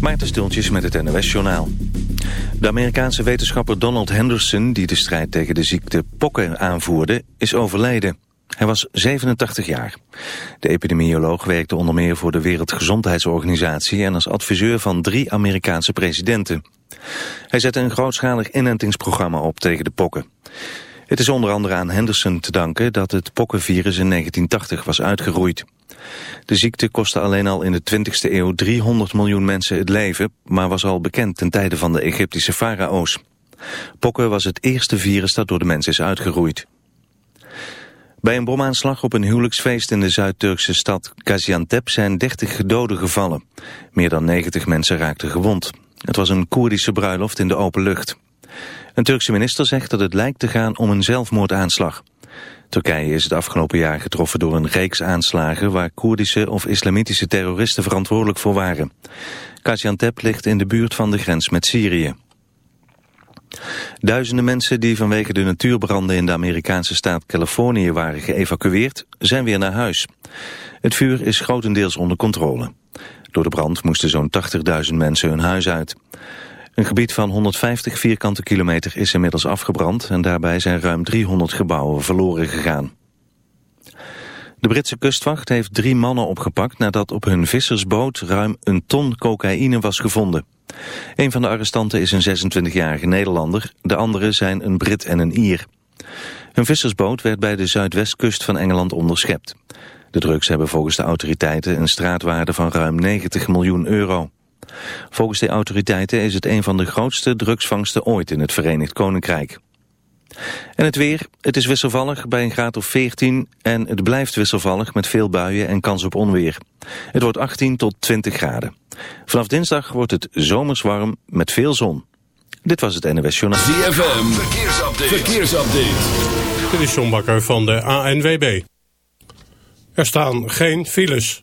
Maarten Stultjes met het NOS-journaal. De Amerikaanse wetenschapper Donald Henderson, die de strijd tegen de ziekte pokken aanvoerde, is overleden. Hij was 87 jaar. De epidemioloog werkte onder meer voor de Wereldgezondheidsorganisatie en als adviseur van drie Amerikaanse presidenten. Hij zette een grootschalig inentingsprogramma op tegen de pokken. Het is onder andere aan Henderson te danken dat het pokkenvirus in 1980 was uitgeroeid. De ziekte kostte alleen al in de 20e eeuw 300 miljoen mensen het leven, maar was al bekend ten tijde van de Egyptische farao's. Pokken was het eerste virus dat door de mens is uitgeroeid. Bij een bomaanslag op een huwelijksfeest in de Zuid-Turkse stad Gaziantep zijn 30 doden gevallen. Meer dan 90 mensen raakten gewond. Het was een Koerdische bruiloft in de open lucht. Een Turkse minister zegt dat het lijkt te gaan om een zelfmoordaanslag. Turkije is het afgelopen jaar getroffen door een reeks aanslagen... waar Koerdische of islamitische terroristen verantwoordelijk voor waren. Gaziantep ligt in de buurt van de grens met Syrië. Duizenden mensen die vanwege de natuurbranden in de Amerikaanse staat Californië waren geëvacueerd, zijn weer naar huis. Het vuur is grotendeels onder controle. Door de brand moesten zo'n 80.000 mensen hun huis uit. Een gebied van 150 vierkante kilometer is inmiddels afgebrand en daarbij zijn ruim 300 gebouwen verloren gegaan. De Britse kustwacht heeft drie mannen opgepakt nadat op hun vissersboot ruim een ton cocaïne was gevonden. Een van de arrestanten is een 26-jarige Nederlander, de andere zijn een Brit en een Ier. Hun vissersboot werd bij de zuidwestkust van Engeland onderschept. De drugs hebben volgens de autoriteiten een straatwaarde van ruim 90 miljoen euro. Volgens de autoriteiten is het een van de grootste drugsvangsten ooit in het Verenigd Koninkrijk. En het weer, het is wisselvallig bij een graad of 14 en het blijft wisselvallig met veel buien en kans op onweer. Het wordt 18 tot 20 graden. Vanaf dinsdag wordt het zomers warm met veel zon. Dit was het NWS Journaal. ZFM, verkeersupdate. verkeersupdate. Dit is John Bakker van de ANWB. Er staan geen files.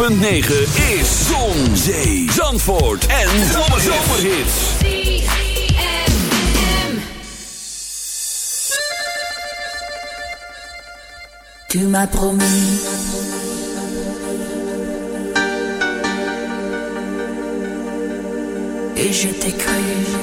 106.9 is Zon, Zee, Zandvoort en Zomerhits. Tu m'as promis et je t'ai cru.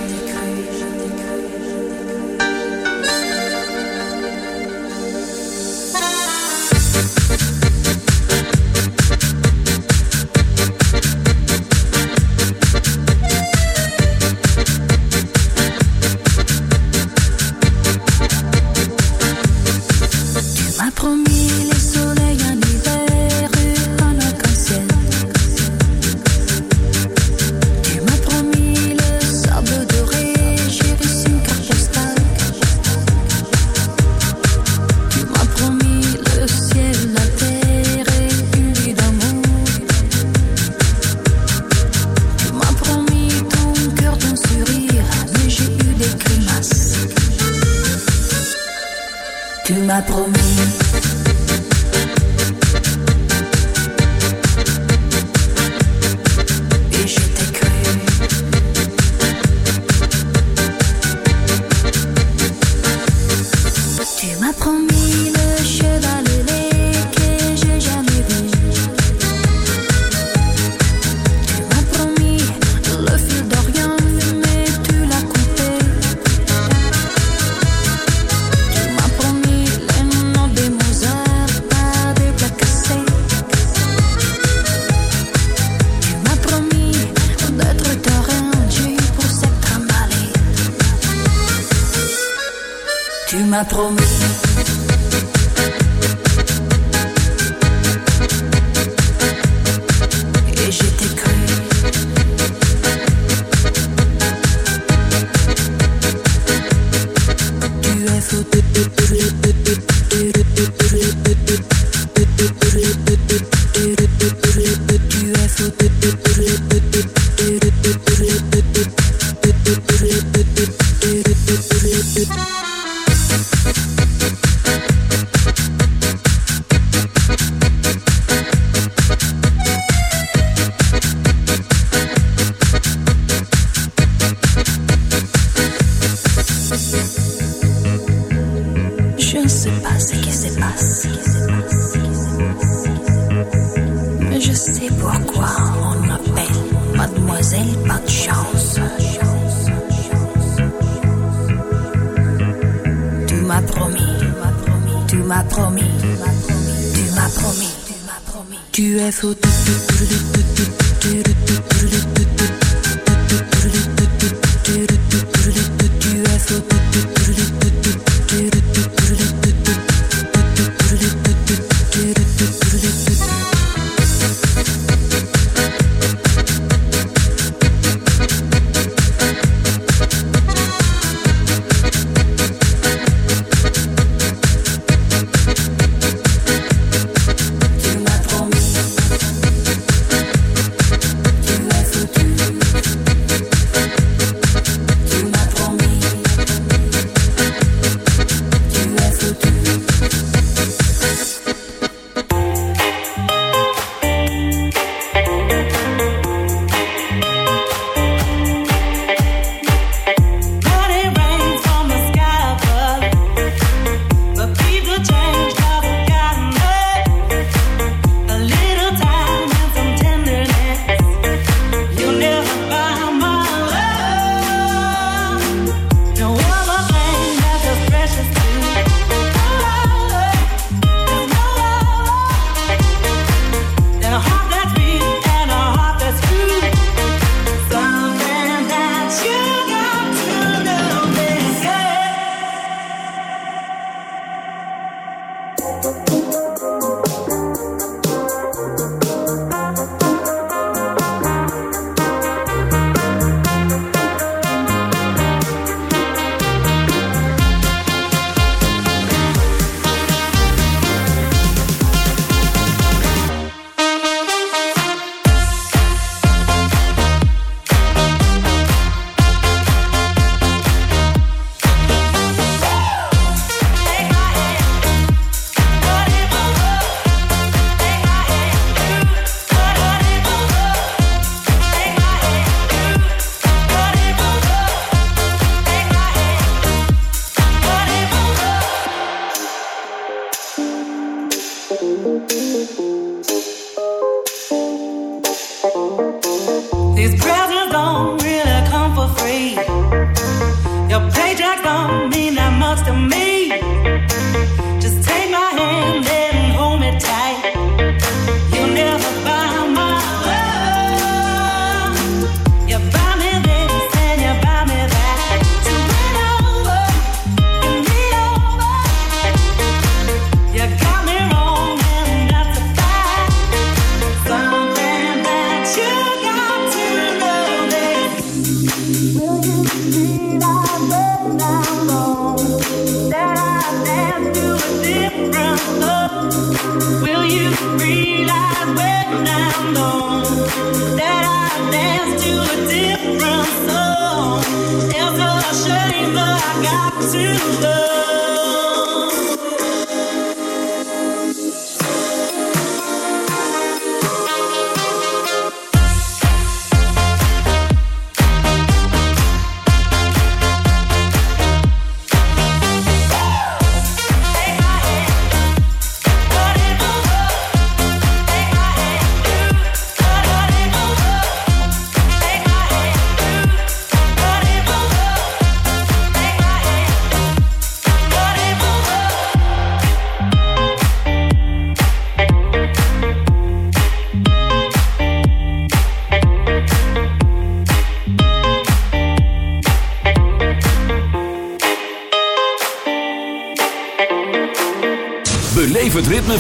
de su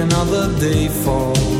another day falls.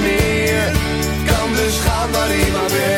meer. Kan dus gaan maar hij maar wil.